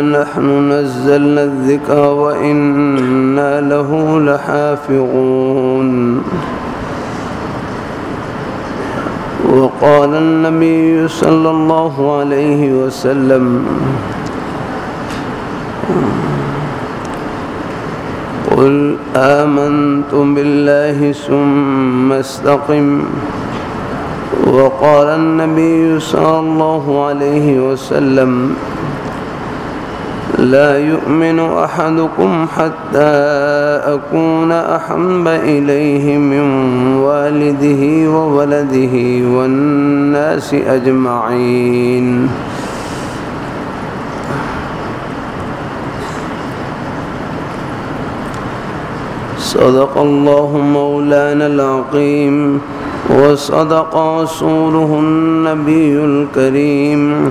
نحن نزلنا الذكر وإنا له لحافظون. وقال النبي صلى الله عليه وسلم. قل آمنت بالله ثم استقم. وقال النبي صلى الله عليه وسلم. لا يؤمن أحدكم حتى أكون أحب إليه من والده وولده والناس أجمعين. صدق الله مولانا العقيم وصدق رسوله النبي الكريم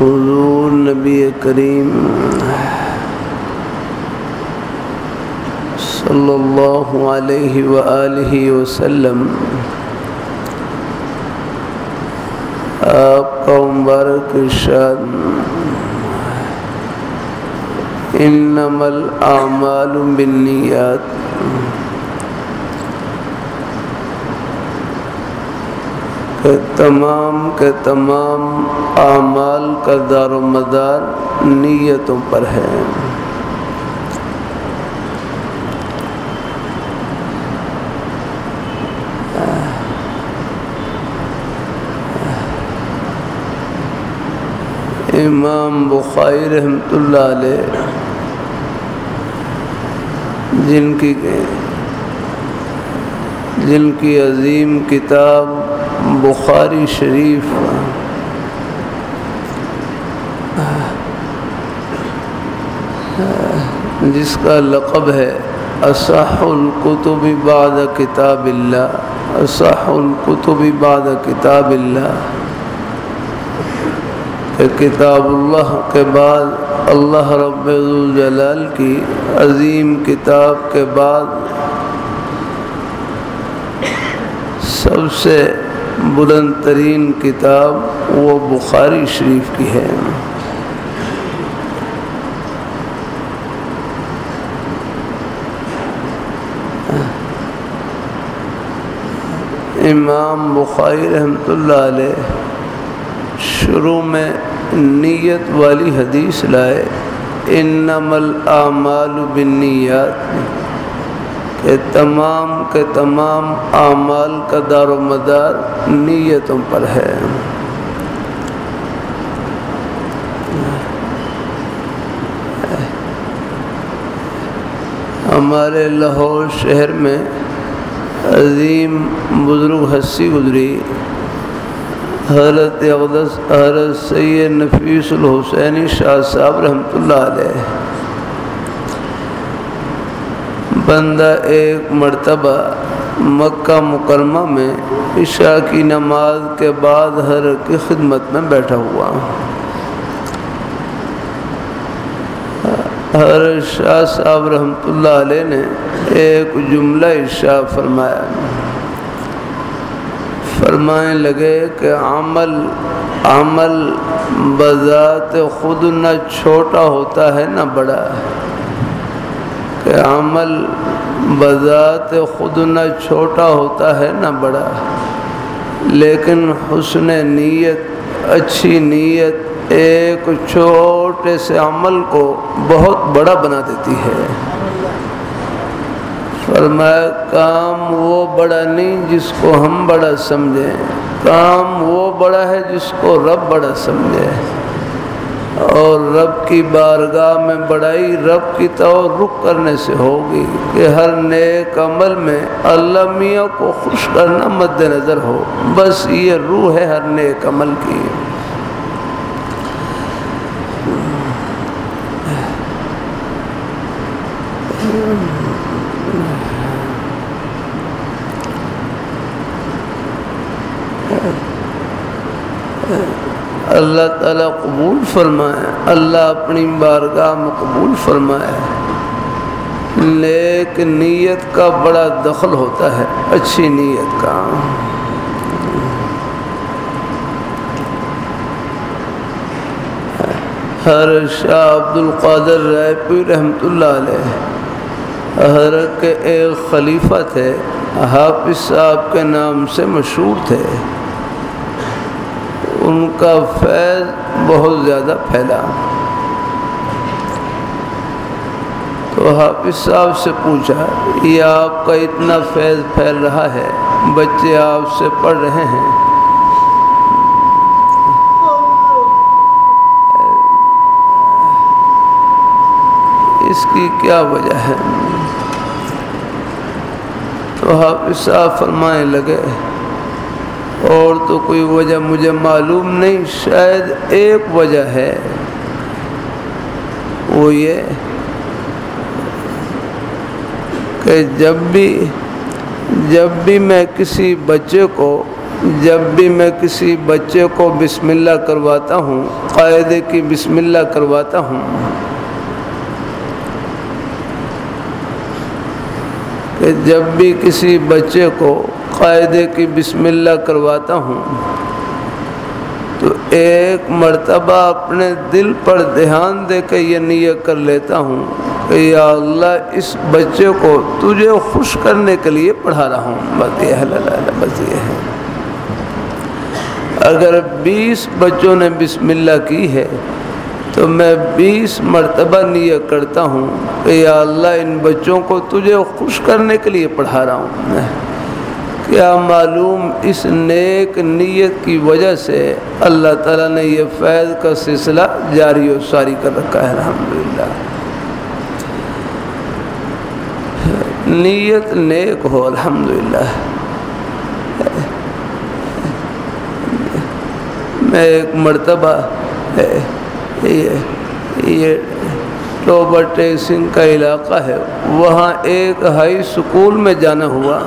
حضور نبی کریم صلی اللہ علیہ وآلہ وسلم، آپ کا مبارک ارشاد، انما الاعمال بالنیات۔ کہ تمام کے تمام اعمال کا دار و مدار نیتوں پر ہے۔ امام بخاری رحمۃ اللہ علیہ، جن کی جن کی عظیم کتاب بخاری شریف. جس کا لقب ہے اصح القتب بعد کتاب اللہ اصح القتب بعد کتاب اللہ. کہ کتاب اللہ کے بعد اللہ رب الجلال کی عظیم کتاب کے بعد سب سے بلند ترین کتاب وہ بخاری شریف کی ہے۔ امام بخاری رحمۃ اللہ علیہ شروع میں نیت والی حدیث لائے انم الاعمال بالنیات۔ تمام کے تمام اعمال کا دار و مدار نیتوں پر ہے۔ ہمارے لاہور شہر میں عظیم بزرگ ہنسی گزری۔ حضرت اقدس، حضرت سید نفیس الحسینی شاہ صاحب رحمۃ اللہ علیہ۔ بندہ ایک مرتبہ مکہ مکرمہ میں عشاء کی نماز کے بعد ہر کی خدمت میں بیٹھا ہوا۔ ہر شاہ صاحب رحمۃ اللہ علیہ نے ایک جملہ عشاء فرمایا۔ فرمائیں لگے کہ عمل عمل بذات خود نہ چھوٹا ہوتا ہے نہ بڑا۔ ہے عمل بذات خود نہ چھوٹا ہوتا ہے نہ بڑا۔ لیکن حسن نیت، اچھی نیت ایک چھوٹے سے عمل کو بہت بڑا بنا دیتی ہے۔ فرمایا، کام وہ بڑا نہیں جس کو ہم بڑا سمجھیں۔ کام وہ بڑا ہے جس کو رب بڑا سمجھے۔ اور رب کی بارگاہ میں بڑائی رب کی تو رخ کرنے سے ہوگی کہ ہر نیک عمل میں اللہ میاں کو خوش کرنا مد نظر ہو۔ بس یہ روح ہے ہر نیک عمل کی۔ اللہ تعالیٰ قبول فرمائے، اللہ اپنی بارگاہ میں قبول فرمائے۔ لیکن نیت کا بڑا دخل ہوتا ہے، اچھی نیت کا۔ ہر شاہ عبد القادر رائے پی رحمۃ اللہ علیہ، حضرت کے ایک خلیفہ تھے، حافظ صاحب کے نام سے مشہور تھے۔ ان کا فیض بہت زیادہ پھیلا۔ تو حافظ صاحب سے پوچھا، یہ آپ کا اتنا فیض پھیل رہا ہے؟ بچے آپ سے پڑھ رہے ہیں۔ اس کی کیا وجہ ہے؟ تو حافظ صاحب فرمائے لگے اور تو کوئی وجہ مجھے معلوم نہیں، شاید ایک وجہ ہے۔ وہ یہ کہ جب بھی جب بھی میں کسی بچے کو، جب بھی میں کسی بچے کو بسم اللہ کرواتا ہوں، قاعدے کی بسم اللہ کرواتا ہوں، کہ جب بھی کسی بچے کو قاعدے کی بسم اللہ کرواتا ہوں۔ تو ایک مرتبہ اپنے دل پر دھیان دے کے یہ نیت کر لیتا ہوں کہ یا اللہ اس بچے کو تجھے خوش کرنے کے لیے پڑھا رہا ہوں۔ بس یہ ہے بس یہ ہے۔ اگر بیس بچوں نے بسم اللہ کی ہے، تو میں بیس مرتبہ نیت کرتا ہوں کہ یا اللہ ان بچوں کو تجھے خوش کرنے کے لیے پڑھا رہا ہوں۔ کیا معلوم اس نیک نیت کی وجہ سے اللہ تعالیٰ نے یہ فیض کا سلسلہ جاری و ساری کر رکھا ہے؟ الحمدللہ۔ نیت نیک ہو، الحمدللہ۔ میں ایک مرتبہ یہ ٹوبر ٹیسنگ کا علاقہ ہے، وہاں ایک ہائی سکول میں جانا ہوا۔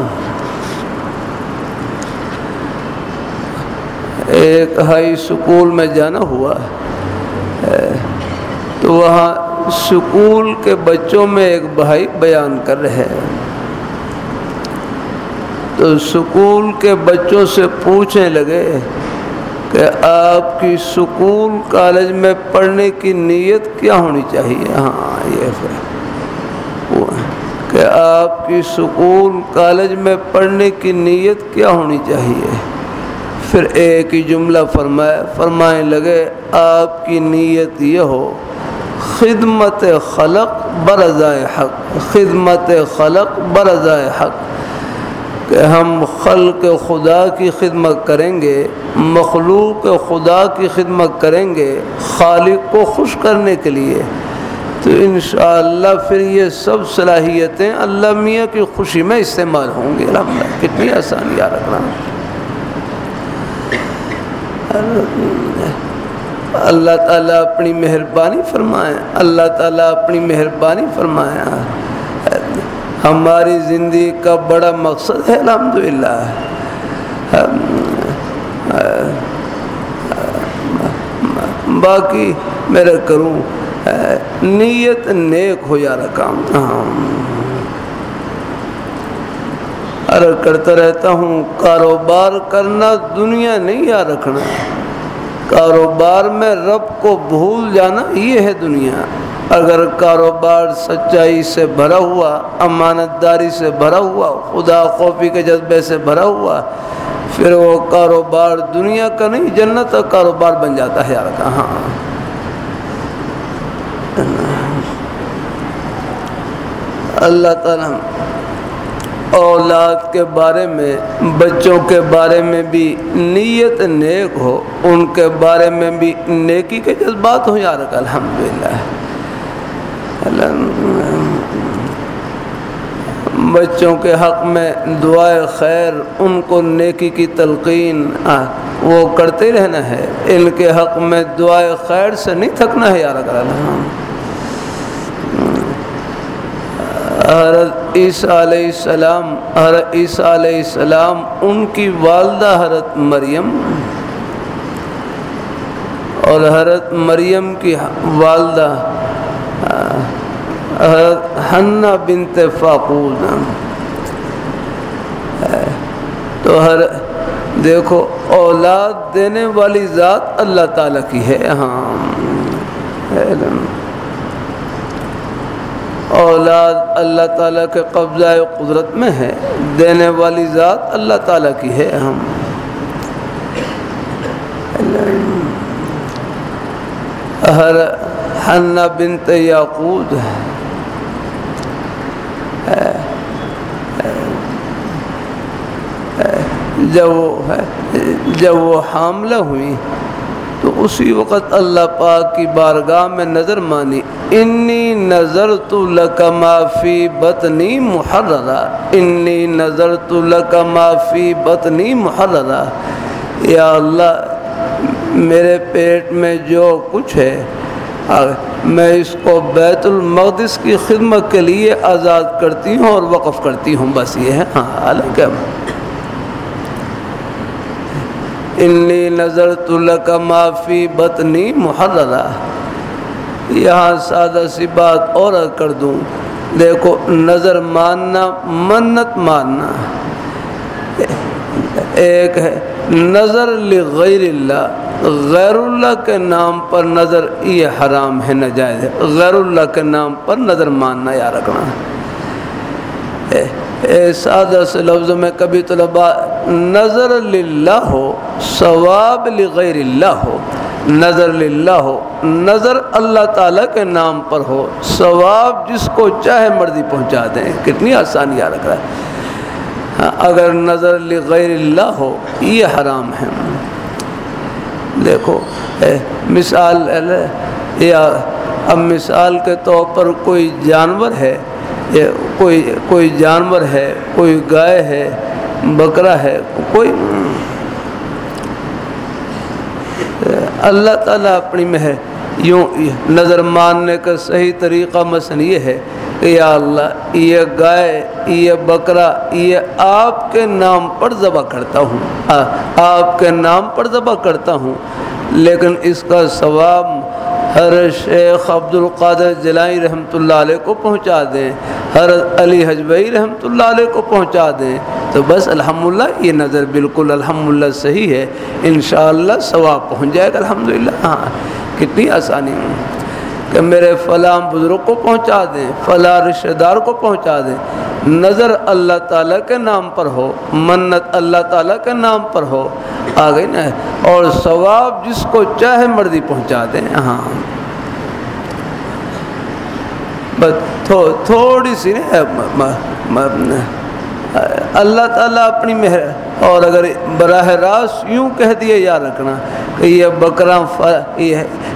ایک ہائی سکول میں جانا ہوا تو وہاں سکول کے بچوں میں ایک بھائی بیان کر رہے تو سکول کے بچوں سے پوچھنے لگے کہ آپ کی سکول کالج میں پڑھنے کی نیت کیا ہونی چاہیے؟ ہاں یہ کہ آپ کی سکول کالج میں پڑھنے کی نیت کیا ہونی چاہیے؟ پھر ایک ہی جملہ فرمائے فرمائیں لگے، آپ کی نیت یہ ہو، خدمت خلق برضائے حق، خدمت خلق برضائے حق، کہ ہم خلق خدا کی خدمت کریں گے، مخلوق خدا کی خدمت کریں گے، خالق کو خوش کرنے کے لیے۔ تو انشاءاللہ پھر یہ سب صلاحیتیں اللہ میاں کی خوشی میں استعمال ہوں گے۔ الحمد کتنی آسان یاد رکھنا اللہ تعالیٰ اپنی مہربانی فرمائے، اللہ تعالیٰ اپنی مہربانی فرمایا ہماری زندگی کا بڑا مقصد ہے، الحمدللہ۔ باقی میرا کروں، نیت نیک ہو جا رہا کام ارے کرتا رہتا ہوں، کاروبار کرنا دنیا نہیں یاد رکھنا۔ کاروبار میں رب کو بھول جانا یہ ہے دنیا۔ اگر کاروبار سچائی سے بھرا ہوا امانت داری سے بھرا ہوا، خدا خوفی کے جذبے سے بھرا ہوا، پھر وہ کاروبار دنیا کا نہیں، جنت کا کاروبار بن جاتا ہے۔ یار کا ہاں۔ اللہ تعالیٰ اولاد کے بارے میں، بچوں کے بارے میں بھی نیت نیک ہو، ان کے بارے میں بھی نیکی کے جذبات ہو یار الحمد للہ بچوں کے حق میں دعائے خیر، ان کو نیکی کی تلقین وہ کرتے رہنا ہے۔ ان کے حق میں دعائے خیر سے نہیں تھکنا ہے یار اگر حضرت عیسیٰ علیہ السلام، حضرت عیسیٰ علیہ السلام، ان کی والدہ حضرت مریم اور حضرت مریم کی والدہ حنا بنت فاقود تو ہر، دیکھو، اولاد دینے والی ذات اللہ تعالیٰ کی ہے۔ ہاں۔ اولاد اللہ تعالیٰ کے قبضہ قدرت میں ہے، دینے والی ذات اللہ تعالیٰ کی ہے، ہم۔ ہر حنا بنت یعقوب جب وہ جب وہ حاملہ ہوئی اسی وقت اللہ پاک کی بارگاہ میں نظر مانی، انی نظر تو معافی بتنی محررہ، انی نظر تو معافی بتنی محررہ۔ یا اللہ، میرے پیٹ میں جو کچھ ہے میں اس کو بیت المقدس کی خدمت کے لیے آزاد کرتی ہوں اور وقف کرتی ہوں، بس یہ ہے۔ ہاں حالانکہ انی نظر تلک معافی بطنی محررہ۔ یہاں سادہ سی بات اور کر دوں۔ دیکھو، نظر ماننا، منت ماننا۔ ایک ہے، نظر لغیر اللہ۔ غیر اللہ کے نام پر نظر یہ حرام ہے نجائز ہے۔ غیر اللہ کے نام پر نظر ماننا یا رکھنا۔ سادہ سے لفظ میں کبھی طلبا نظر للہ ہو ثواب لغیر اللہ ہو نظر للہ ہو نظر اللہ تعالیٰ کے نام پر ہو، ثواب جس کو چاہے مرضی پہنچا دیں۔ کتنی آسانی رکھ رہا ہے۔ ہاں، اگر نظر لغیر اللہ ہو، یہ حرام ہے۔ دیکھو مثال یا اب مثال کے طور پر کوئی جانور ہے کوئی کوئی جانور ہے، کوئی گائے ہے، بکرا ہے، کوئی اللہ تعالیٰ اپنی میں ہے یوں نظر ماننے کا صحیح طریقہ مثلا یہ ہے کہ یا اللہ، یہ گائے، یہ بکرا، یہ آپ کے نام پر ذبح کرتا ہوں۔ ہاں، آپ کے نام پر ذبح کرتا ہوں۔ لیکن اس کا ثواب ہر شیخ عبد القادر جلائی رحمۃ اللہ علیہ کو پہنچا دیں۔ ہر علی حجبئی رحمۃ اللہ علیہ کو پہنچا دیں۔ تو بس الحمدللہ یہ نظر بالکل الحمدللہ صحیح ہے۔ انشاءاللہ ثواب پہنچ جائے گا۔ الحمدللہ ہاں کتنی آسانی۔ کہ میرے فلاں بزرگ کو پہنچا دیں، فلاں رشتہ دار کو پہنچا دیں۔ نظر اللہ تعالیٰ کے نام پر ہو، منت اللہ تعالیٰ کے نام پر ہو آ گئی نا اور ثواب جس کو چاہے مرضی پہنچا دیں۔ ہاں۔ بس تھوڑی سی اللہ تعالیٰ اپنی مہر، اور اگر براہ راست یوں کہہ دیے، یا رکھنا کہ یہ بکرا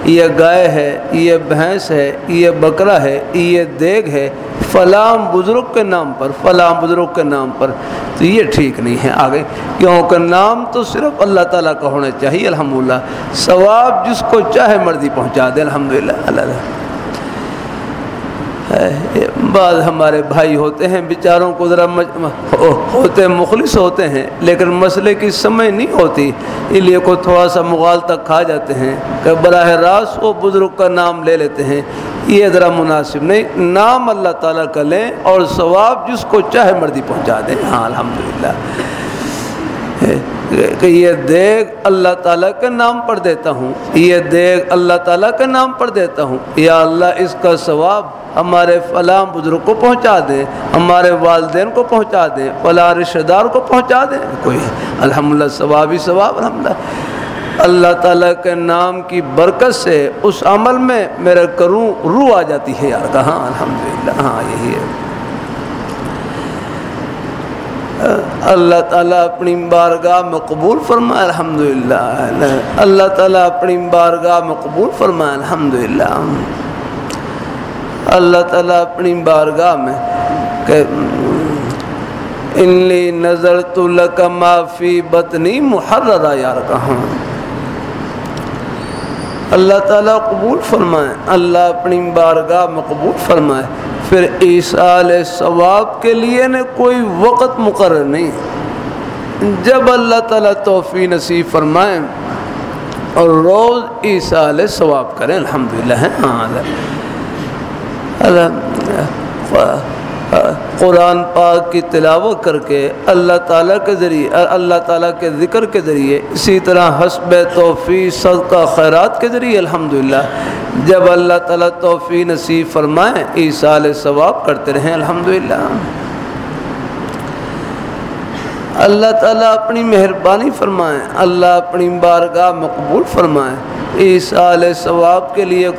یہ گائے ہے، یہ بھینس ہے، یہ بکرا ہے، یہ دیگ ہے، فلاں بزرگ کے نام پر، فلاں بزرگ کے نام پر تو یہ ٹھیک نہیں ہے آگے۔ کیونکہ نام تو صرف اللہ تعالیٰ کا ہونا چاہیے، الحمدللہ۔ ثواب جس کو چاہے مرضی پہنچا دے، الحمدللہ، اللہ بعض ہمارے بھائی ہوتے ہیں، بیچاروں کو ذرا ہوتے، مخلص ہوتے ہیں، لیکن مسئلے کی سمجھ نہیں ہوتی، اس لیے کو تھوڑا سا مغال تک کھا جاتے ہیں۔ کہ براہ راست وہ بزرگ کا نام لے لیتے ہیں، یہ ذرا مناسب نہیں۔ نام اللہ تعالیٰ کا لیں اور ثواب جس کو چاہے مرضی پہنچا دیں۔ ہاں الحمدللہ۔ کہ یہ دیگ اللہ تعالیٰ کے نام پر دیتا ہوں۔ یہ دیگ اللہ تعالیٰ کے نام پر دیتا ہوں۔ یا اللہ، اس کا ثواب ہمارے فلاں بزرگ کو پہنچا دیں ہمارے والدین کو پہنچا دیں فلاں رشتہ دار کو پہنچا دیں کوئی الحمد للہ ثواب ہی ثواب الحمد اللہ تعالیٰ کے نام کی برکت سے اس عمل میں میرے کروں روح آ جاتی ہے یار۔ کہاں؟ الحمد للہ ہاں یہی ہے۔ اللہ تعالیٰ اپنی بارگاہ میں قبول فرمائے الحمد للہ اللہ تعالیٰ اپنی بارگاہ میں قبول فرمائے الحمد للہ اللہ تعالیٰ اپنی بارگاہ میں کہ انلی نظر تو معافی بطنی محررہ یار کہاں اللہ تعالیٰ قبول فرمائے، اللہ اپنی بارگاہ میں قبول فرمائے۔ پھر عیسال ثواب کے لیے نے کوئی وقت مقرر نہیں۔ جب اللہ تعالیٰ توفی نصیب فرمائے اور روز عیسال ثواب کریں، الحمدللہ ہے ہاں قرآن پاک کی تلاوت کر کے اللہ تعالیٰ کے ذریعے، اللہ تعالیٰ کے ذکر کے ذریعے، اسی طرح حسب توفی صدقہ، خیرات کے ذریعے الحمدللہ جب اللہ تعالیٰ توفی نصیب فرمائیں عیسال ثواب کرتے رہیں، الحمدللہ۔ اللہ تعالیٰ اپنی مہربانی فرمائیں اللہ اپنی بارگاہ مقبول فرمائیں عیسال ثواب کے لیے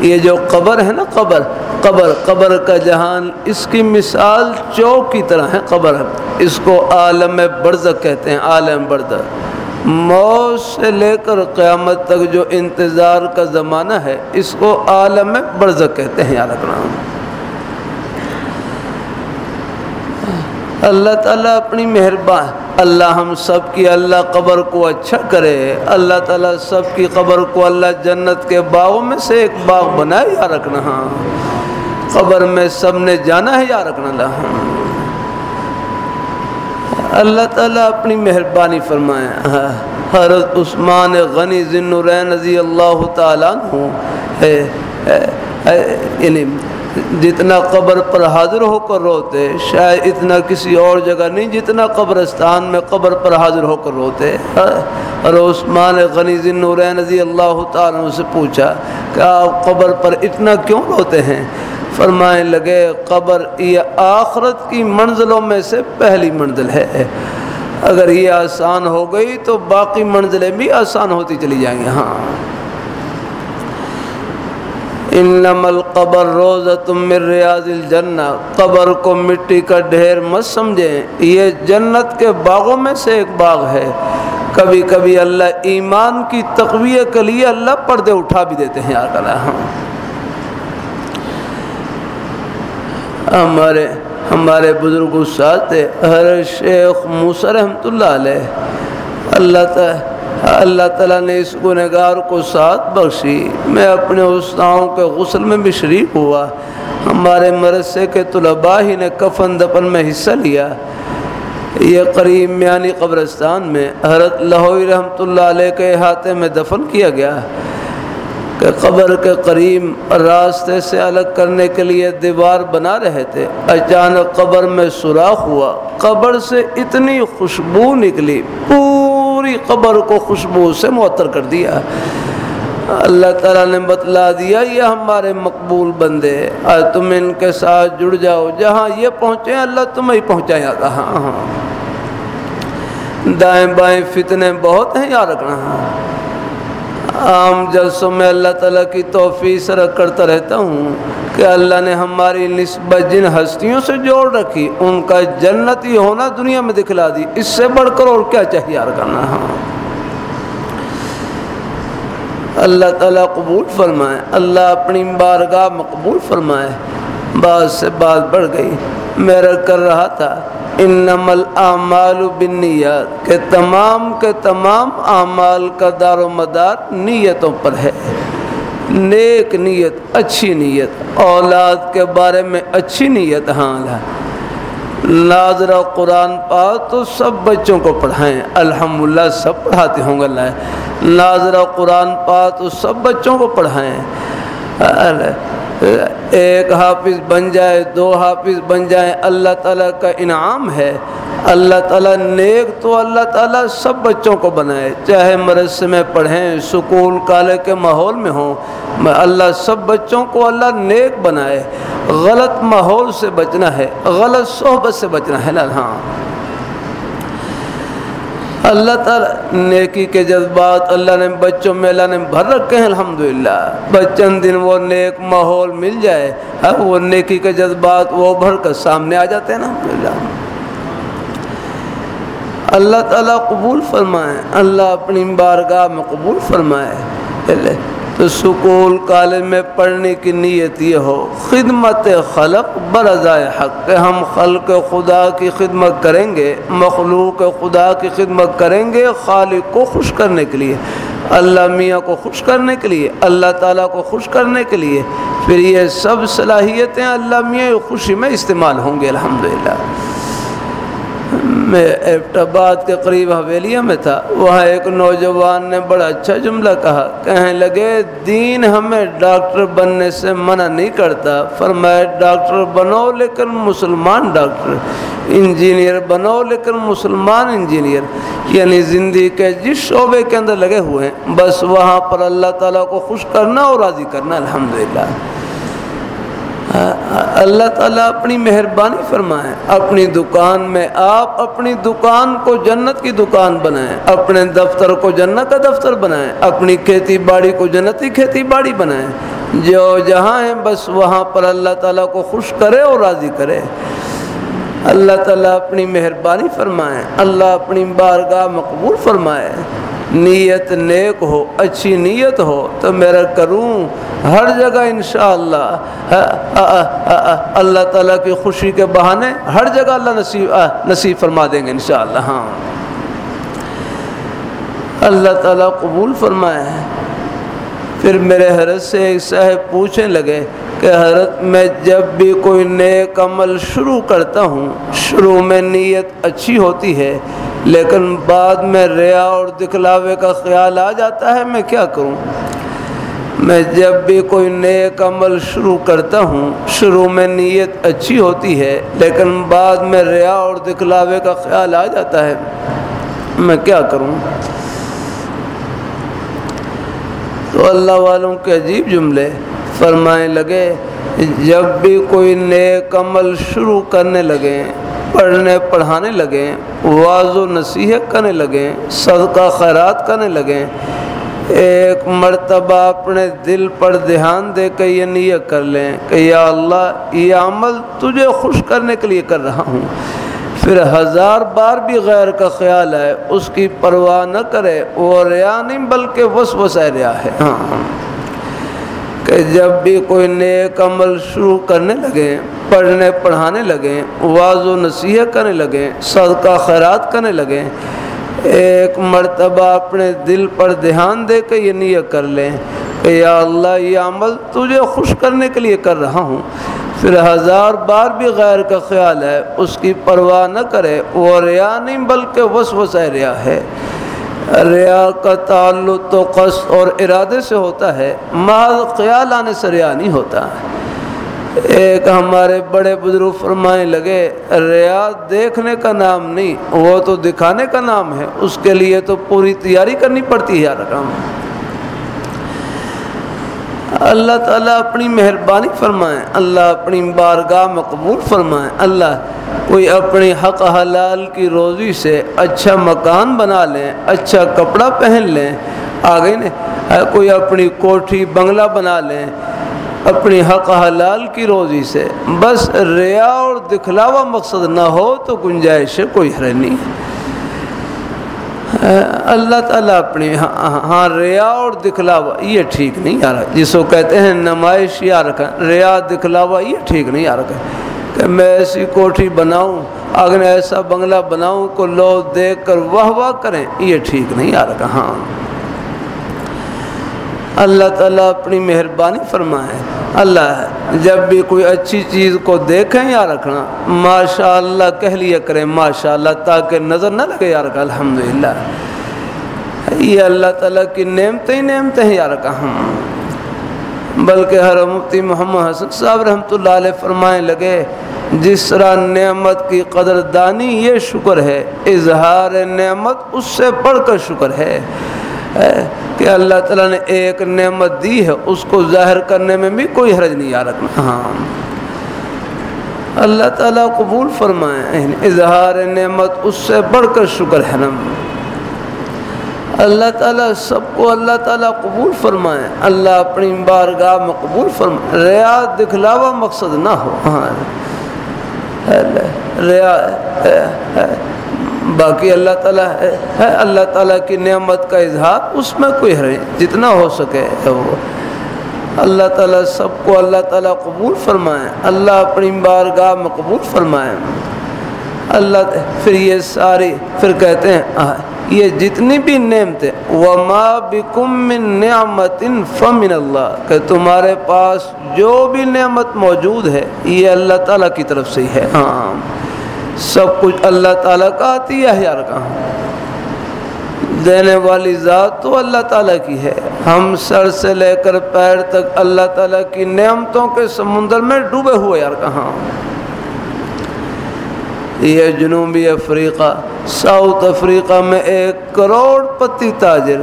یہ جو قبر ہے نا قبر قبر قبر کا جہان اس کی مثال چوک کی طرح ہے، قبر اس کو عالم برزق کہتے ہیں، عالم برزق موت سے لے کر قیامت تک جو انتظار کا زمانہ ہے، اس کو عالم برزق کہتے ہیں یاد رکھنا اللہ تعالیٰ اپنی مہربان اللہ ہم سب کی اللہ قبر کو اچھا کرے۔ اللہ تعالیٰ سب کی قبر کو اللہ جنت کے باغوں میں سے ایک باغ بنائے، یا رکھنا ہاں۔ قبر میں سب نے جانا ہے، یا رکھنا اللہ اللہ تعالیٰ اپنی مہربانی فرمائے۔ حضرت عثمان غنی ذن رضی اللہ تعالیٰ یعنی جتنا قبر پر حاضر ہو کر روتے، شاید اتنا کسی اور جگہ نہیں جتنا قبرستان میں قبر پر حاضر ہو کر روتے۔ اور عثمان غنی ذنورین رضی اللہ تعالیٰ سے پوچھا کہ آپ قبر پر اتنا کیوں روتے ہیں؟ فرمائے لگے، قبر یہ آخرت کی منزلوں میں سے پہلی منزل ہے۔ اگر یہ آسان ہو گئی تو باقی منزلیں بھی آسان ہوتی چلی جائیں گے ہاں۔ انما القبر روزہ تم من ریاض الجنہ۔ قبر کو مٹی کا ڈھیر مت سمجھیں یہ جنت کے باغوں میں سے ایک باغ ہے۔ کبھی کبھی اللہ ایمان کی تقویہ کے لیے اللہ پردے اٹھا بھی دیتے ہیں یاد ہمارے ہمارے بزرگ استاد تھے ہر شیخ موسر رحمۃ اللہ علیہ۔ اللہ تعالی اللہ تعالیٰ نے اس گنہگار کو ساتھ بخشی۔ میں اپنے استاؤں کے غسل میں بھی شریک ہوا۔ ہمارے مرثے کے طلباء ہی نے کفن دفن میں حصہ لیا۔ یہ قریب میانی قبرستان میں حضرت لہوئی رحمۃ اللہ علیہ کے احاطے میں دفن کیا گیا کہ قبر کے قریب راستے سے الگ کرنے کے لیے دیوار بنا رہے تھے۔ اچانک قبر میں سوراخ ہوا۔ قبر سے اتنی خوشبو نکلی۔ پوری قبر کو خوشبو سے معطر کر دیا۔ اللہ تعالیٰ نے بتلا دیا، یہ ہمارے مقبول بندے، آج تم ان کے ساتھ جڑ جاؤ، جہاں یہ پہنچے، اللہ تمہیں پہنچایا کہاں ہاں۔ دائیں بائیں فتنے بہت ہیں، یاد رکھنا۔ عام جلسوں میں اللہ تعالیٰ کی توفیق سر کرتا رہتا ہوں کہ اللہ نے ہماری نسبت جن ہستیوں سے جوڑ رکھی، ان کا جنتی ہونا دنیا میں دکھلا دی۔ اس سے بڑھ کر اور کیا چاہیے یار کرنا؟ ہاں۔ اللہ تعالیٰ قبول فرمائے، اللہ اپنی بارگاہ مقبول فرمائے۔ بعض سے بات بڑھ گئی۔ میرا کر رہا تھا۔ انما الاعمال بالنیات، کہ تمام کے تمام اعمال کا دار و مدار نیتوں پر ہے۔ نیک نیت، اچھی نیت، اولاد کے بارے میں اچھی نیت ہاں ناظرہ قرآن پا تو سب بچوں کو پڑھائیں۔ الحمدللہ، سب پڑھاتے ہوں گے اللہ۔ ناظرہ قرآن پا تو سب بچوں کو پڑھائیں۔ ایک حافظ بن جائے، دو حافظ بن جائیں، اللہ تعالیٰ کا انعام ہے۔ اللہ تعالیٰ نیک تو اللہ تعالیٰ سب بچوں کو بنائے۔ چاہے مرس میں پڑھیں، سکول، کالج کے ماحول میں ہوں اللہ سب بچوں کو اللہ نیک بنائے۔ غلط ماحول سے بچنا ہے، غلط صحبت سے بچنا ہے ہاں۔ اللہ تعالیٰ نیکی کے جذبات اللہ نے بچوں میں اللہ نے بھر رکھے ہیں، الحمدللہ۔ بچن دن وہ نیک ماحول مل جائے، اب وہ نیکی کے جذبات وہ بھر کر سامنے آ جاتے ہیں، الحمدللہ۔ اللہ تعالیٰ قبول فرمائے، اللہ اپنی بارگاہ میں قبول فرمائے۔ تو سکول کالج میں پڑھنے کی نیت یہ ہو، خدمت خلق برضائے حق کہ ہم خلق خدا کی خدمت کریں گے، مخلوق خدا کی خدمت کریں گے خالق کو خوش کرنے کے لیے۔ اللہ میاں کو خوش کرنے کے لیے، اللہ تعالیٰ کو خوش کرنے کے لیے۔ پھر یہ سب صلاحیتیں اللہ میاں خوشی میں استعمال ہوں گے، الحمدللہ۔ میں ایبٹ آباد کے قریب حویلیہ میں تھا۔ وہاں ایک نوجوان نے بڑا اچھا جملہ کہا۔ کہنے لگے، دین ہمیں ڈاکٹر بننے سے منع نہیں کرتا۔ فرمائے ڈاکٹر بنو لیکن مسلمان ڈاکٹر۔ انجینئر بنو لیکن مسلمان انجینئر۔ یعنی زندگی کے جس شعبے کے اندر لگے ہوئے ہیں۔ بس وہاں پر اللہ تعالیٰ کو خوش کرنا اور راضی کرنا۔ الحمدللہ۔ اللہ تعالیٰ اپنی مہربانی فرمائیں اپنی دکان میں آپ اپنی دکان کو جنت کی دکان بنائیں، اپنے دفتر کو جنت کا دفتر بنائیں، اپنی کھیتی باڑی کو جنتی کھیتی باڑی بنائیں۔ جو جہاں ہیں بس وہاں پر اللہ تعالیٰ کو خوش کرے اور راضی کرے۔ اللہ تعالیٰ اپنی مہربانی فرمائے، اللہ اپنی بارگاہ مقبول فرمائے۔ نیت نیک ہو، اچھی نیت ہو، تو میرا کروں ہر جگہ انشاءاللہ ہاں، اللہ تعالیٰ کی خوشی کے بہانے ہر جگہ اللہ نصیب نصیب فرما دیں گے انشاءاللہ ہاں۔ اللہ تعالیٰ قبول فرمائے۔ پھر میرے حضرت سے ایک صاحب پوچھنے لگے کہ حضرت، میں جب بھی کوئی نیک عمل شروع کرتا ہوں، شروع میں نیت اچھی ہوتی ہے لیکن بعد میں ریا اور دکھلاوے کا خیال آ جاتا ہے، میں کیا کروں؟ میں جب بھی کوئی نیک عمل شروع کرتا ہوں، شروع میں نیت اچھی ہوتی ہے، لیکن بعد میں ریا اور دکھلاوے کا خیال آ جاتا ہے، میں کیا کروں؟ تو اللہ والوں کے عجیب جملے فرمائیں لگے، جب بھی کوئی نیک عمل شروع کرنے لگیں پڑھنے پڑھانے لگیں واض و نصیحت کرنے لگیں صدقہ خیرات کرنے لگیں ایک مرتبہ اپنے دل پر دھیان دے کے یہ نیت کر لیں کہ یا اللہ، یہ عمل تجھے خوش کرنے کے لیے کر رہا ہوں۔ پھر ہزار بار بھی غیر کا خیال ہے، اس کی پرواہ نہ کرے، وہ ریا نہیں بلکہ وس وس ریا ہے۔ ہاں۔ کہ جب بھی کوئی نیک عمل شروع کرنے لگیں پڑھنے، پڑھانے لگیں واض و نصیحت کرنے لگیں صدقہ، خیرات کرنے لگیں ایک مرتبہ اپنے دل پر دھیان دے کے یہ نیت کر لیں کہ یا اللہ، یہ عمل تجھے خوش کرنے کے لیے کر رہا ہوں۔ پھر ہزار بار بھی غیر کا خیال ہے، اس کی پرواہ نہ کرے، وہ ریا نہیں بلکہ وس وسع ریا ہے۔ ریا کا تعلق تو قص اور ارادے سے ہوتا ہے، محض خیال آنے سے ریا نہیں ہوتا۔ ایک ہمارے بڑے بزرگ فرمائے لگے، ریا دیکھنے کا نام نہیں، وہ تو دکھانے کا نام ہے، اس کے لیے تو پوری تیاری کرنی پڑتی ہے یار کام اللہ تعالیٰ اپنی مہربانی فرمائیں اللہ اپنی بارگاہ مقبول فرمائیں اللہ کوئی اپنی حق حلال کی روزی سے اچھا مکان بنا لیں اچھا کپڑا پہن لیں آگے نے کوئی اپنی کوٹھی بنگلہ بنا لیں اپنی حق حلال کی روزی سے، بس ریا اور دکھلاوا مقصد نہ ہو تو گنجائش کوئی حر نہیں۔ اللہ تعالیٰ اپنی ہاں-, ہاں, ہاں ریا اور دکھلاوا یہ ٹھیک نہیں آ رہا جس کو کہتے ہیں نمائش یا رکھا ریا دکھلاوا یہ ٹھیک نہیں آ رہا کہ میں ایسی کوٹھی بناؤں اگر ایسا بنگلہ بناؤں کو لو دیکھ کر واہ واہ کریں یہ ٹھیک نہیں آ رہا ہاں۔ اللہ تعالیٰ اپنی مہربانی فرمائے۔ اللہ جب بھی کوئی اچھی چیز کو دیکھیں یا رکھنا ماشاء اللہ کہہ لیا کریں ماشاء اللہ تاکہ نظر نہ لگے یا رکھا الحمد للہ یہ اللہ تعالیٰ کی نعمتیں ہی نعمتیں ہیں یا رکھا۔ ہم بلکہ ہر مفتی محمد حسن صاحب رحمۃ اللہ علیہ فرمائیں لگے، جس طرح نعمت کی قدر دانی یہ شکر ہے، اظہار نعمت اس سے بڑھ کر شکر ہے۔ ہے کہ اللہ تعالیٰ نے ایک نعمت دی ہے، اس کو ظاہر کرنے میں بھی کوئی حرج نہیں آ رکھنا ہاں۔ اللہ تعالیٰ قبول فرمائے اظہار نعمت اس سے بڑھ کر شکر ہے۔ نم اللہ تعالیٰ سب کو اللہ تعالیٰ قبول فرمائے۔ اللہ اپنی بارگاہ میں قبول فرمائے۔ ریا دکھلاوا مقصد نہ ہو۔ ہاں۔ ریا باقی اللہ تعالیٰ ہے اللہ تعالیٰ کی نعمت کا اظہار اس میں کوئی ہے جتنا ہو سکے وہ۔ اللہ تعالیٰ سب کو اللہ تعالیٰ قبول فرمائیں اللہ اپنی بارگاہ میں قبول فرمائیں اللہ پھر یہ ساری پھر کہتے ہیں یہ جتنی بھی نعمتیں، وما بکم من نعمت فمن اللہ کہ تمہارے پاس جو بھی نعمت موجود ہے، یہ اللہ تعالیٰ کی طرف سے ہی ہے۔ ہاں سب کچھ اللہ تعالیٰ کا آتی ہے یار کہاں دینے والی ذات تو اللہ تعالیٰ کی ہے۔ ہم سر سے لے کر پیر تک اللہ تعالیٰ کی نعمتوں کے سمندر میں ڈوبے ہوئے یار کہاں یہ جنوبی افریقہ، ساؤتھ افریقہ میں ایک کروڑ پتی تاجر۔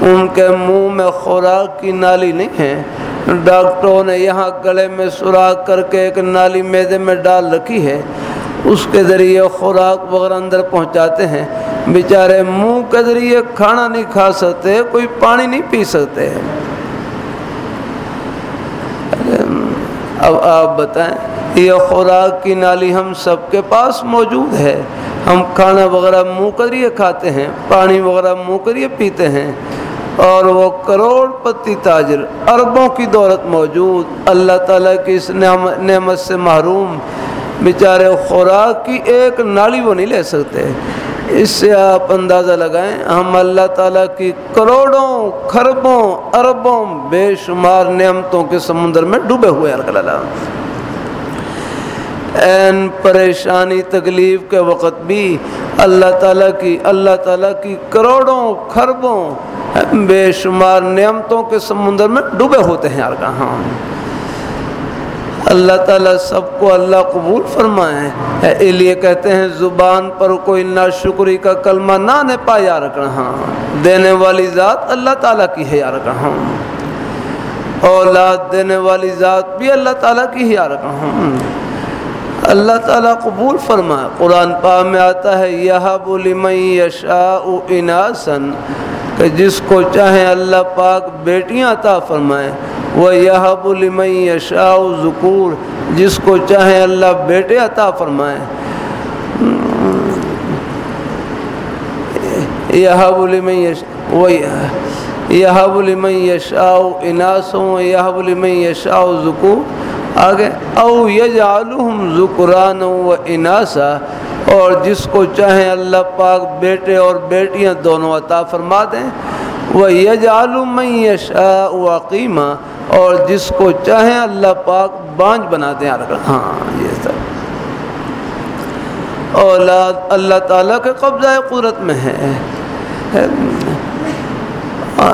ان کے منہ میں خوراک کی نالی نہیں ہے۔ ڈاکٹروں نے یہاں گلے میں سوراخ کر کے ایک نالی میدے میں ڈال رکھی ہے۔ اس کے ذریعے خوراک وغیرہ اندر پہنچاتے ہیں۔ بیچارے منہ کے ذریعے کھانا نہیں کھا سکتے، کوئی پانی نہیں پی سکتے۔ اب آپ بتائیں، یہ خوراک کی نالی ہم سب کے پاس موجود ہے۔ ہم کھانا وغیرہ منہ کریے کھاتے ہیں، پانی وغیرہ منہ کریے پیتے ہیں۔ اور وہ کروڑ پتی تاجر اربوں کی دولت موجود۔ اللہ تعالیٰ کی اس نعمت سے محروم۔ بیچارے خوراک کی ایک نالی وہ نہیں لے سکتے۔ اس سے آپ اندازہ لگائیں، ہم اللہ تعالیٰ کی کروڑوں خربوں اربوں بے شمار نعمتوں کے سمندر میں ڈوبے ہوئے اللہ این پریشانی، تکلیف کے وقت بھی اللہ تعالیٰ کی، اللہ تعالیٰ کی کروڑوں خربوں بے شمار نعمتوں کے سمندر میں ڈوبے ہوتے ہیں۔ یار کہاں۔ اللہ تعالیٰ سب کو اللہ قبول فرمائے۔ لیے کہتے ہیں، زبان پر کوئی نا شکری کا کلمہ نہ نے پا یار کہاں دینے والی ذات اللہ تعالیٰ کی ہے یار کہاں اولاد دینے والی ذات بھی اللہ تعالیٰ کی ہے یار کہاں اللہ تعالیٰ قبول فرمائے۔ قرآن پا میں آتا ہے یہ یشاء اناسن کہ جس کو چاہے اللہ پاک بیٹیاں عطا فرمائے۔ وہ یہ یشاء ذکور جس کو چاہے اللہ بیٹے عطا فرمائے۔ یہ لمن یشاء اناسوں یہ لمن یشاء ذکور آگے او یجعلہم ذکران و اناسا اور جس کو چاہیں اللہ پاک بیٹے اور بیٹیاں دونوں عطا فرما دیں۔ وہ یجعل من یشاء وقیمہ اور جس کو چاہیں اللہ پاک بانج بنا دیں۔ ہاں یہ سب۔ اولاد اللہ تعالیٰ کے قبضہ قدرت میں ہے۔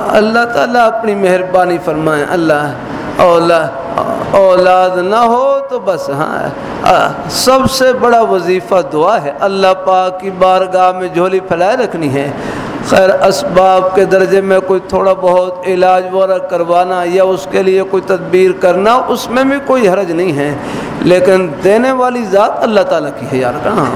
اللہ تعالیٰ اپنی مہربانی فرمائیں۔ اللہ اولاد اولاد نہ ہو تو بس ہاں سب سے بڑا وظیفہ دعا ہے۔ اللہ پاک کی بارگاہ میں جھولی پھیلائے رکھنی ہے۔ خیر، اسباب کے درجے میں کوئی تھوڑا بہت علاج وغیرہ کروانا یا اس کے لیے کوئی تدبیر کرنا، اس میں بھی کوئی حرج نہیں ہے۔ لیکن دینے والی ذات اللہ تعالیٰ کی ہے، یار۔ کہاں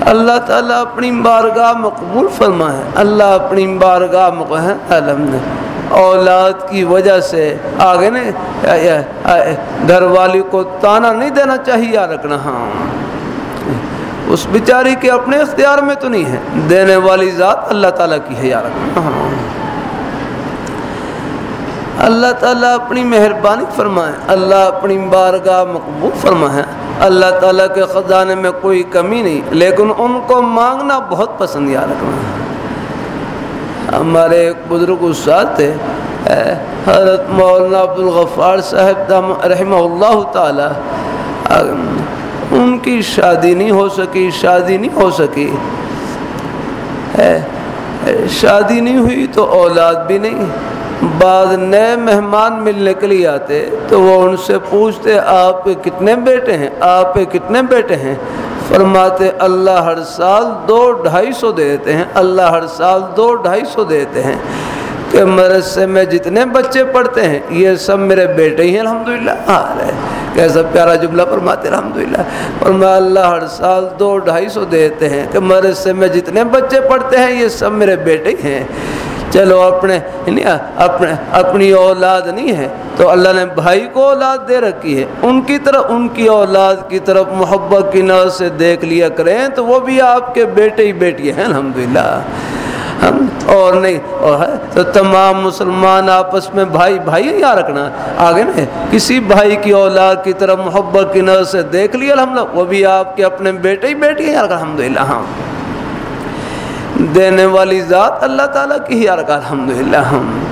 اللہ تعالیٰ اپنی بارگاہ مقبول فرمائے۔ اللہ اپنی بارگاہ مقبول ہاں، الحمد اولاد کی وجہ سے آگے نے گھر والی کو تانا نہیں دینا چاہیے رکھنا ہاں۔ اس بیچاری کے اپنے اختیار میں تو نہیں ہے۔ دینے والی ذات اللہ تعالیٰ کی ہے یا رکھنا ہاں۔ اللہ تعالیٰ اپنی مہربانی فرمائے، اللہ اپنی بارگاہ مقبول فرمائے۔ اللہ تعالیٰ کے خزانے میں کوئی کمی نہیں، لیکن ان کو مانگنا بہت پسند یا رکھنا۔ ہے ہمارے ایک بزرگ استاد تھے حضرت مولانا عبدالغفار صاحب رحمہ اللہ تعالی ان کی شادی نہیں ہو سکی، شادی نہیں ہو سکی۔ شادی نہیں ہوئی تو اولاد بھی نہیں۔ بعض نئے مہمان ملنے کے لیے آتے تو وہ ان سے پوچھتے، آپ کے کتنے بیٹے ہیں؟ آپ کے کتنے بیٹے ہیں؟ فرماتے اللہ ہر سال دو ڈھائی سو دیتے ہیں، اللہ ہر سال دو ڈھائی سو دیتے ہیں کہ مرثے میں جتنے بچے پڑھتے ہیں، یہ سب میرے بیٹے ہی ہیں، الحمدللہ ہاں رہے کیسا پیارا جملہ فرماتے الحمدللہ۔ فرما اللہ ہر سال دو ڈھائی سو دیتے ہیں کہ مرثے میں جتنے بچے پڑھتے ہیں، یہ سب میرے بیٹے ہی ہیں۔ چلو اپنے یعنی اپنے، اپنی اولاد نہیں ہے، تو اللہ نے بھائی کو اولاد دے رکھی ہے۔ ان کی طرف، ان کی اولاد کی طرف محبت کی نظر سے دیکھ لیا کریں، تو وہ بھی آپ کے بیٹے ہی بیٹی ہیں، الحمدللہ۔ ہم، اور نہیں، اور ہے، تو تمام مسلمان آپس میں بھائی بھائی یہاں رکھنا۔ آگے نا کسی بھائی کی اولاد کی طرف محبت کی نظر سے دیکھ لیا الحمد وہ بھی آپ کے اپنے بیٹے ہی بیٹی ہیں الحمد للہ ہاں۔ دینے والی ذات اللہ تعالیٰ کی ہی یار الحمد للہ ہم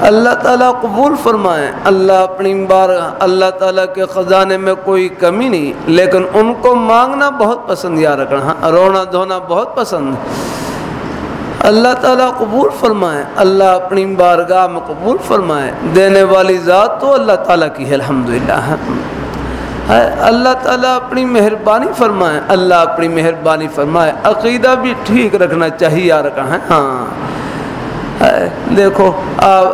اللہ تعالیٰ قبول فرمائیں اللہ اپنی بار، اللہ تعالیٰ کے خزانے میں کوئی کمی نہیں، لیکن ان کو مانگنا بہت پسند، یا رکھنا، رونا دھونا بہت پسند۔ اللہ تعالیٰ قبول فرمائے، اللہ اپنی بارگاہ میں قبول فرمائے۔ دینے والی ذات تو اللہ تعالیٰ کی ہے الحمد للہ اللہ تعالیٰ اپنی مہربانی فرمائے۔ اللہ اپنی مہربانی فرمائے۔ عقیدہ بھی ٹھیک رکھنا چاہیے، یار رکھا ہاں۔ ہے ہاں۔ دیکھو، آپ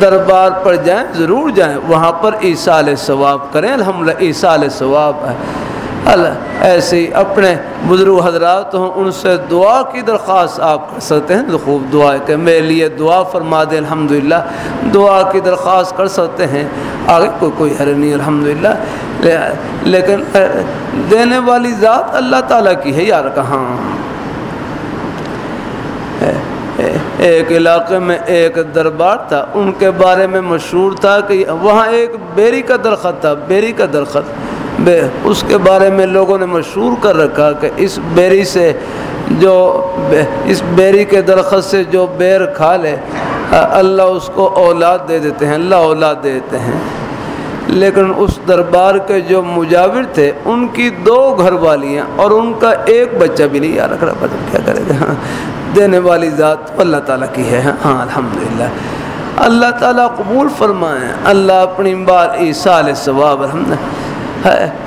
دربار پر جائیں، ضرور جائیں۔ وہاں پر عیسال ثواب کریں۔ الحمد للہ عیسال ثواب ہے۔ اللہ ایسے ہی اپنے بزرگ حضرات ہوں، ان سے دعا کی درخواست آپ کر سکتے ہیں۔ خوب دعا کہ میرے لیے دعا فرما دیں، الحمدللہ، دعا کی درخواست کر سکتے ہیں۔ آگے کوئی کوئی حر نہیں، الحمدللہ۔ لیکن دینے والی ذات اللہ تعالیٰ کی ہے یار کہاں ایک علاقے میں ایک دربار تھا، ان کے بارے میں مشہور تھا کہ وہاں ایک بیری کا درخت تھا، بیری کا درخت۔ بے، اس کے بارے میں لوگوں نے مشہور کر رکھا کہ اس بیری سے جو اس بیری کے درخت سے جو بیر کھا لے، اللہ اس کو اولاد دے دیتے ہیں، اللہ اولاد دے دیتے ہیں۔ لیکن اس دربار کے جو مجاور تھے، ان کی دو گھر والیاں اور ان کا ایک بچہ بھی نہیں۔ یاد رکھ رہا پتہ کیا کرے گا؟ دینے والی ذات اللہ تعالیٰ کی ہے۔ ہاں الحمدللہ۔ اللہ تعالیٰ قبول فرمائیں اللہ اپنی بار عیسیٰ علیہ ثواب الحمد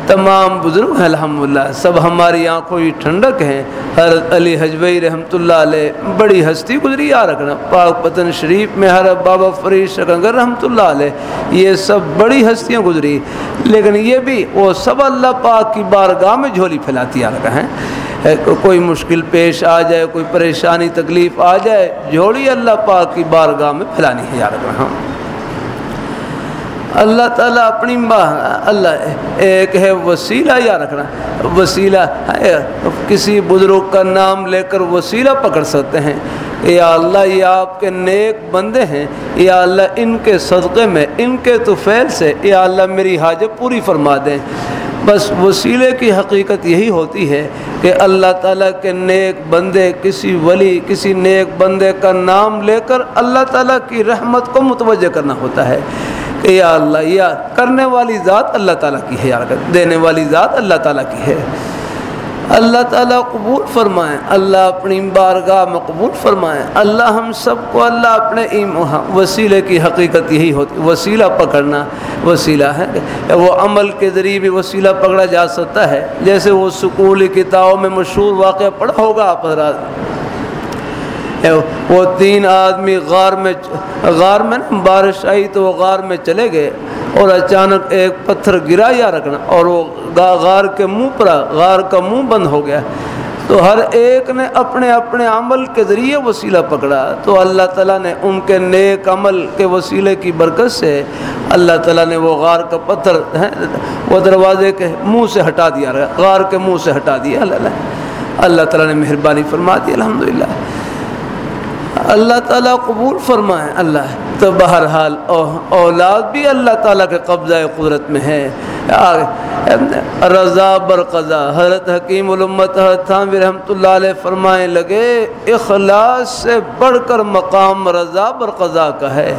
تمام بزرگ ہیں الحمدللہ، سب ہماری آنکھوں کی ٹھنڈک ہیں۔ حضرت علی حجوی رحمۃ اللہ علیہ، بڑی ہستی گزری آ رکھنا۔ پاک پتن شریف میں حضرت بابا فرید شکنگر رحمۃ اللہ علیہ، یہ سب بڑی ہستیاں گزری۔ لیکن یہ بھی وہ سب اللہ پاک کی بارگاہ میں جھولی پھیلاتی آ رکھا ہیں کوئی مشکل پیش آ جائے، کوئی پریشانی، تکلیف آ جائے جوڑی اللہ پاک کی بارگاہ میں پھیلانی ہے یاد رکھنا اللہ تعالیٰ اپنی اللہ ایک ہے وسیلہ یا رکھنا۔ وسیلہ کسی بزرگ کا نام لے کر وسیلہ پکڑ سکتے ہیں۔ یا اللہ، یہ آپ کے نیک بندے ہیں۔ یا اللہ، ان کے صدقے میں، ان کے توفیل سے، یا اللہ، میری حاجت پوری فرما دیں۔ بس وسیلے کی حقیقت یہی ہوتی ہے کہ اللہ تعالیٰ کے نیک بندے، کسی ولی، کسی نیک بندے کا نام لے کر اللہ تعالیٰ کی رحمت کو متوجہ کرنا ہوتا ہے۔ کہ یا اللہ، یا کرنے والی ذات اللہ تعالیٰ کی ہے یار دینے والی ذات اللہ تعالیٰ کی ہے۔ اللہ تعالیٰ قبول فرمائیں اللہ اپنی بارگاہ میں قبول فرمائیں اللہ ہم سب کو اللہ اپنے وسیلے کی حقیقت یہی ہوتی، وسیلہ پکڑنا وسیلہ ہے۔ وہ عمل کے ذریعے بھی وسیلہ پکڑا جا سکتا ہے۔ جیسے وہ سکولی کتابوں میں مشہور واقعہ پڑھا ہوگا آپ حضرات۔ وہ تین آدمی غار میں غار میں بارش آئی تو وہ غار میں چلے گئے اور اچانک ایک پتھر گرا یا رکھنا اور وہ غار کے منہ پر، غار کا منہ بند ہو گیا۔ تو ہر ایک نے اپنے اپنے عمل کے ذریعے وسیلہ پکڑا۔ تو اللہ تعالیٰ نے ان کے نیک عمل کے وسیلے کی برکت سے اللہ تعالیٰ نے وہ غار کا پتھر وہ دروازے کے منہ سے ہٹا دیا، غار کے منہ سے ہٹا دیا۔ اللہ اللہ تعالیٰ نے مہربانی فرما دی، الحمدللہ۔ اللہ تعالیٰ قبول فرمائے اللہ تو بہرحال اولاد بھی اللہ تعالیٰ کے قبضہ قدرت میں ہے۔ رضا برقضا حضرت حکیم علمت حضرت رحمۃ اللہ علیہ فرمائے لگے، اخلاص سے بڑھ کر مقام رضا برقضا کا ہے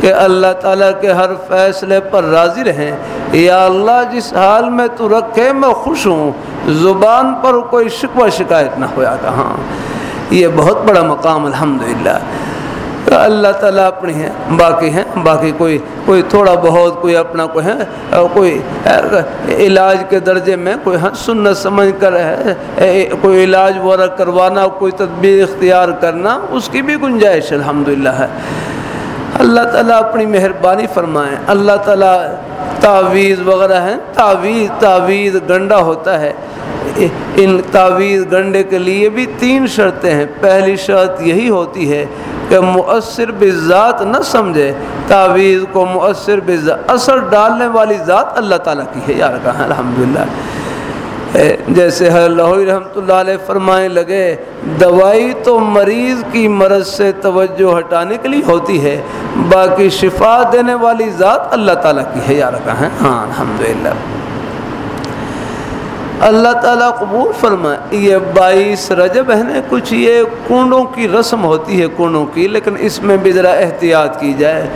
کہ اللہ تعالیٰ کے ہر فیصلے پر راضی رہیں۔ یا اللہ، جس حال میں تو رکھے، میں خوش ہوں۔ زبان پر کوئی شکوہ شکایت نہ ہوا کہاں یہ بہت بڑا مقام الحمدللہ اللہ تعالیٰ اپنی ہیں، باقی ہیں، باقی کوئی کوئی تھوڑا بہت کوئی اپنا کوئی ہے، کوئی علاج کے درجے میں کوئی سنت سمجھ کر ہے کوئی علاج وغیرہ کروانا، کوئی تدبیر اختیار کرنا، اس کی بھی گنجائش الحمدللہ ہے۔ اللہ تعالیٰ اپنی مہربانی فرمائیں اللہ تعالیٰ تعویذ وغیرہ ہیں، تعویذ تعویذ گنڈا ہوتا ہے۔ ان تعویذ گنڈے کے لیے بھی تین شرطیں ہیں۔ پہلی شرط یہی ہوتی ہے کہ مؤثر بذات نہ سمجھے۔ تعویذ کو مؤثر بذات اثر ڈالنے والی ذات اللہ تعالیٰ کی ہے۔ یار کہاں الحمد للہ جیسے اللہ رحمۃ اللہ علیہ فرمائیں لگے، دوائی تو مریض کی مرض سے توجہ ہٹانے کے لیے ہوتی ہے، باقی شفا دینے والی ذات اللہ تعالیٰ کی ہے۔ یار کہاں ہاں الحمد للہ اللہ تعالیٰ قبول فرمائے۔ یہ بائیس رجب ہے نا، کچھ یہ کنڈوں کی رسم ہوتی ہے کنڈوں کی، لیکن اس میں بھی ذرا احتیاط کی جائے۔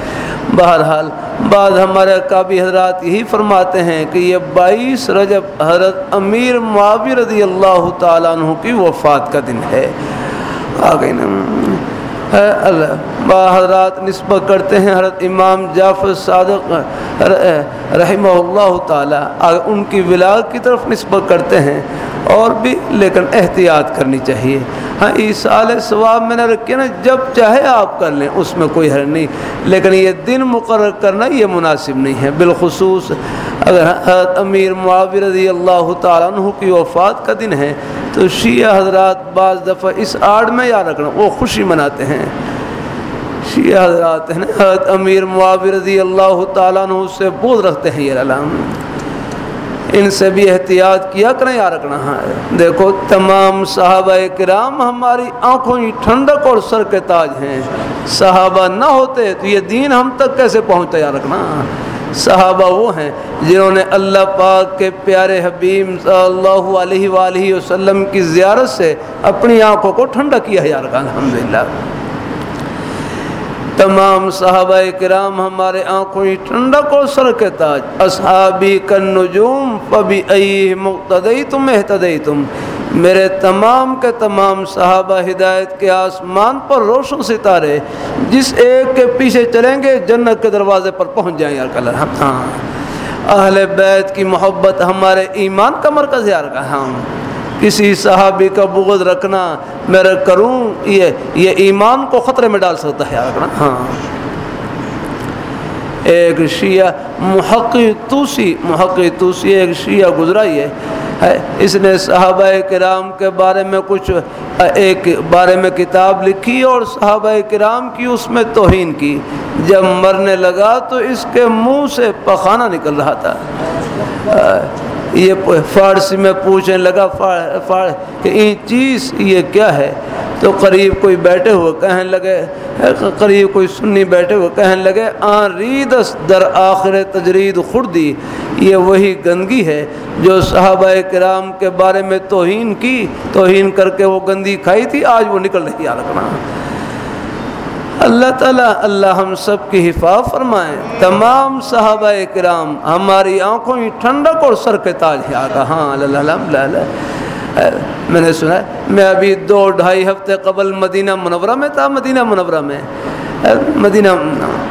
بہرحال بعض ہمارے کابی حضرات یہی فرماتے ہیں کہ یہ بائیس رجب حضرت امیر معاوی رضی اللہ تعالیٰ عنہ کی وفات کا دن ہے۔ آگے نا۔ حضرات نسبت کرتے ہیں حضرت امام جعفر صادق رحمہ اللہ تعالیٰ ان کی ولاد کی طرف نسبت کرتے ہیں، اور بھی لیکن احتیاط کرنی چاہیے۔ ہاں ایسال ثواب میں نے رکھے نا، جب چاہے آپ کر لیں، اس میں کوئی حر نہیں۔ لیکن یہ دن مقرر کرنا یہ مناسب نہیں ہے۔ بالخصوص اگر حضرت امیر معاویر رضی اللہ تعالیٰ عنہ کی وفات کا دن ہے تو شیعہ حضرات بعض دفعہ اس آڑ میں یاد رکھنا، وہ خوشی مناتے ہیں۔ شیعہ حضرات ہیں حضرت امیر معاویر رضی اللہ تعالیٰ عنہ سے بول رکھتے ہیں یہ علام ان سے بھی احتیاط کیا کریں یا رکھنا۔ ہے دیکھو، تمام صحابہ کرام ہماری آنکھوں کی ٹھنڈک اور سر کے تاج ہیں۔ صحابہ نہ ہوتے تو یہ دین ہم تک کیسے پہنچتا یا رکھنا۔ صحابہ وہ ہیں جنہوں نے اللہ پاک کے پیارے حبیب صلی اللہ علیہ وآلہ وسلم کی زیارت سے اپنی آنکھوں کو ٹھنڈا کیا یا رکھا الحمدللہ۔ تمام صحابہ کرام ہمارے آنکھوں کی ٹھنڈک اور سر کے تاج۔ اصحابی کن نجوم پبی ای مقتدی تم احتدی تم میرے تمام کے تمام صحابہ ہدایت کے آسمان پر روشن ستارے جس ایک کے پیچھے چلیں گے جنت کے دروازے پر پہنچ جائیں یار کلر ہاں۔ اہل بیت کی محبت ہمارے ایمان کا مرکز یار کا ہاں۔ کسی صحابی کا بغض رکھنا میرا کروں، یہ یہ ایمان کو خطرے میں ڈال سکتا ہے رکھنا ہاں۔ ایک شیعہ محقی توسی محقی توسی ایک شیعہ گزرا یہ ہے۔ اس نے صحابہ کرام کے بارے میں کچھ ایک بارے میں کتاب لکھی اور صحابہ کرام کی اس میں توہین کی۔ جب مرنے لگا تو اس کے منہ سے پخانہ نکل رہا تھا۔ یہ فارسی میں پوچھنے لگا کہ یہ چیز یہ کیا ہے؟ تو قریب کوئی بیٹھے ہوئے کہنے لگے قریب کوئی سنی بیٹھے ہوئے کہنے لگے، آن ریدس در آخر تجرید خردی، یہ وہی گندگی ہے جو صحابہ کرام کے بارے میں توہین کی، توہین کر کے وہ گندی کھائی تھی، آج وہ نکل رہی آ رکھنا اللہ تعالیٰ، اللہ ہم سب کی حفاظ فرمائیں تمام صحابہ کرام، ہماری آنکھوں کی ٹھنڈک اور سر کے تاج ہے۔ آگا ہاں اللہ میں نے سنا ہے، میں ابھی دو ڈھائی ہفتے قبل مدینہ منورہ میں تھا، مدینہ منورہ میں۔ مدینہ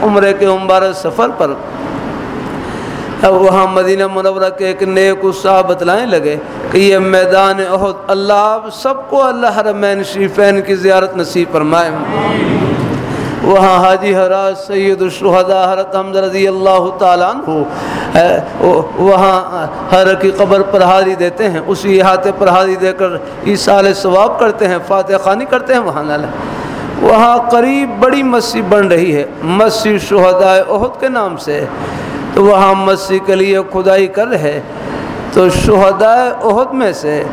عمرے کے عمبار سفر پر۔ وہاں مدینہ منورہ کے ایک نیک صاحب بتلائیں لگے کہ یہ میدان احد، اللہ آپ سب کو اللہ حرمین شریفین کی زیارت نصیب فرمائے۔ وہاں حاجی حراج سید الشہداء حضرت حمد رضی اللہ تعالیٰ عنہ وہاں ہر کی قبر پر حاضری دیتے ہیں، اسی احاطے پر حاضری دے کر عیسال ثواب کرتے ہیں فاتح خانی کرتے ہیں، وہاں نال وہاں قریب بڑی مسجد بن رہی ہے، مسجد شہداء احد کے نام سے۔ تو وہاں مسجد کے لیے خدائی کر رہے تو شہداء عہد میں سے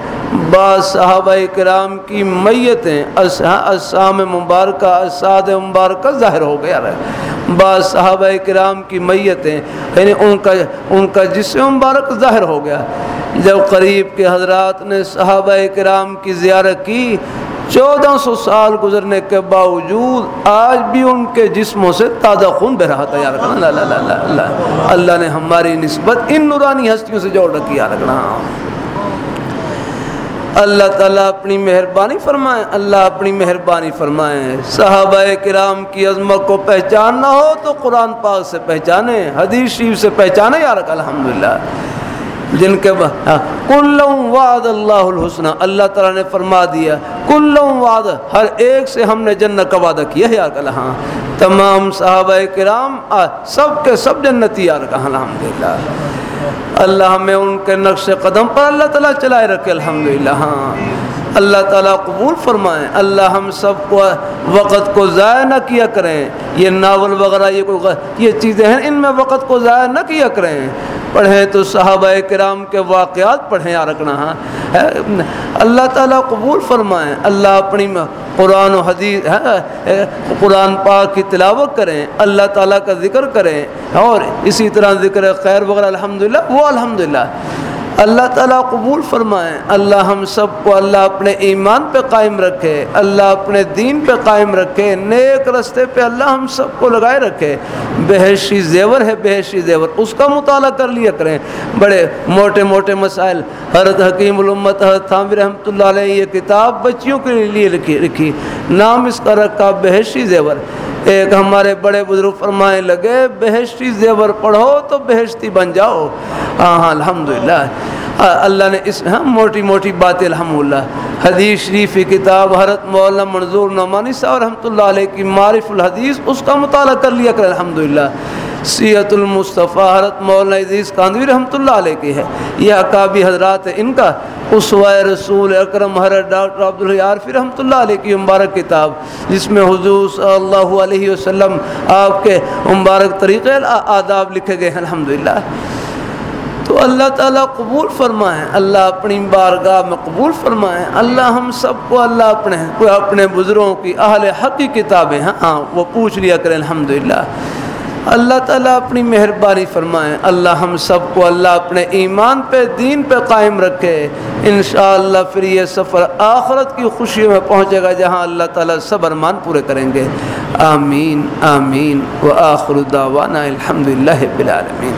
بعض صحابہ کرام کی میتیں اسام مبارکہ اساد مبارکہ ظاہر ہو گیا رہے بعض صحابہ کرام کی میتیں یعنی ان کا ان کا جسم مبارک ظاہر ہو گیا۔ جب قریب کے حضرات نے صحابہ کرام کی زیارت کی چودہ سو سال گزرنے کے باوجود آج بھی ان کے جسموں سے تازہ خون بہ رہا تھا یار اللہ اللہ اللہ اللہ اللہ نے ہماری نسبت ان نورانی ہستیوں سے جوڑ رکھی یار رکھنا اللہ تعالیٰ اپنی مہربانی فرمائے، اللہ اپنی مہربانی فرمائے۔ صحابہ کرام کی عظمت کو پہچاننا ہو تو قرآن پاک سے پہچانے، حدیث شریف سے پہچانے یار الحمدللہ جن کے ہاں، کل وعد اللہ الحسنہ. اللہ تعالیٰ نے فرما دیا کل وعد. ہر ایک سے ہم نے جنت کا وعدہ کیا ہے یار ہاں تمام صحابہ کرام سب کے سب جنتی یار کا الحمد للہ اللہ ہمیں ان کے نقش قدم پر اللہ تعالیٰ چلائے رکھے الحمد للہ ہاں. اللہ تعالیٰ قبول فرمائیں۔ اللہ ہم سب کو وقت کو ضائع نہ کیا کریں۔ یہ ناول وغیرہ، یہ کوئی یہ چیزیں ہیں، ان میں وقت کو ضائع نہ کیا کریں۔ پڑھیں تو صحابہ کرام کے واقعات پڑھیں یا رکھنا ہاں۔ اللہ تعالیٰ قبول فرمائیں۔ اللہ اپنی قرآن و حدیث قرآن پاک کی تلاوت کریں۔ اللہ تعالیٰ کا ذکر کریں۔ اور اسی طرح ذکر خیر وغیرہ الحمد للہ وہ الحمد للہ اللہ تعالیٰ قبول فرمائیں اللہ ہم سب کو اللہ اپنے ایمان پہ قائم رکھے، اللہ اپنے دین پہ قائم رکھے، نیک رستے پہ اللہ ہم سب کو لگائے رکھے۔ بحشی زیور ہے بحشی زیور۔ اس کا مطالعہ کر لیا کریں۔ بڑے موٹے موٹے مسائل۔ حضرت حکیم الامت، حضرت تھامی رحمۃ اللہ علیہ، یہ کتاب بچیوں کے لیے لکھی لکھی۔ نام اس کا رکھا بحشی زیور۔ ایک ہمارے بڑے بزرگ فرمائے لگے، بہشتی زیور پڑھو تو بہشتی بن جاؤ۔ ہاں ہاں الحمد للہ اللہ نے اس ہاں موٹی موٹی باتیں الحمد اللہ حدیث شریف کتاب حرت مولانا منظور نعمانی صاحب رحمۃ اللہ علیہ کی معرف الحدیث، اس کا مطالعہ کر لیا کر الحمد للہ سیت المصطفیٰ حرت مولانا عزیز کاندوی رحمۃ اللہ علیہ کی ہے۔ یہ اکابی حضرات ان کا اسوائے رسول اکرم حضرت ڈاکٹر عبدالعارفی رحمۃ اللہ علیہ کی مبارک کتاب، جس میں حضور صلی اللہ علیہ وسلم آپ کے مبارک طریقے آداب لکھے گئے ہیں، الحمدللہ۔ تو اللہ تعالیٰ قبول فرمائیں اللہ اپنی بارگاہ میں قبول فرمائیں اللہ ہم سب کو اللہ اپنے، کوئی اپنے بزرگوں کی اہل حق کی کتابیں ہیں ہاں وہ پوچھ لیا کریں الحمد للہ اللہ تعالیٰ اپنی مہربانی فرمائیں اللہ ہم سب کو اللہ اپنے ایمان پہ، دین پہ قائم رکھے۔ انشاءاللہ پھر یہ سفر آخرت کی خوشیوں میں پہنچے گا، جہاں اللہ تعالیٰ سب ارمان پورے کریں گے۔ آمین آمین۔ و آخر دعوانا الحمد للہ بالعالمین